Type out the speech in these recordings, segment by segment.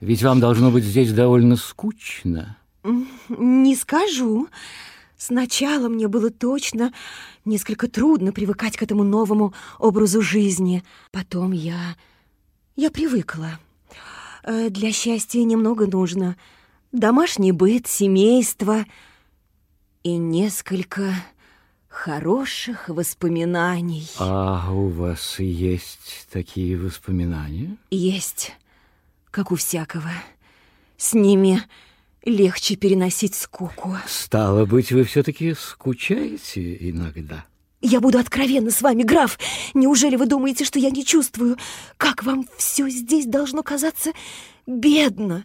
Ведь вам должно быть здесь довольно скучно. Не скажу. Сначала мне было точно несколько трудно привыкать к этому новому образу жизни. Потом я... я привыкла. Э, Для счастья немного нужно. Домашний быт, семейство и несколько хороших воспоминаний. А у вас есть такие воспоминания? Есть, как у всякого. С ними легче переносить скуку. Стало быть, вы все-таки скучаете иногда? Я буду откровенна с вами, граф. Неужели вы думаете, что я не чувствую, как вам все здесь должно казаться бедно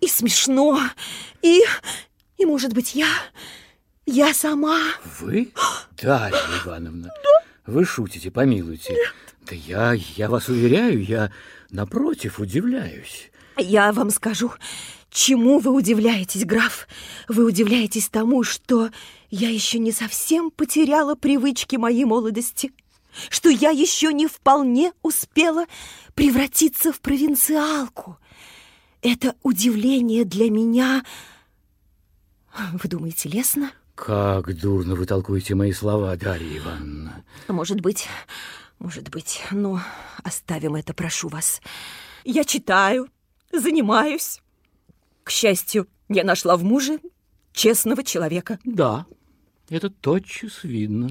и смешно, и, и может быть, я, я сама... Вы? Дарья Ивановна, вы шутите, помилуйте. Да я, я вас уверяю, я, напротив, удивляюсь. Я вам скажу, чему вы удивляетесь, граф. Вы удивляетесь тому, что я еще не совсем потеряла привычки моей молодости, что я еще не вполне успела превратиться в провинциалку. Это удивление для меня... Вы думаете, лестно? Как дурно вы толкуете мои слова, Дарья Ивановна. Может быть, может быть, но оставим это, прошу вас. Я читаю, занимаюсь. К счастью, я нашла в муже честного человека. Да, это тотчас видно.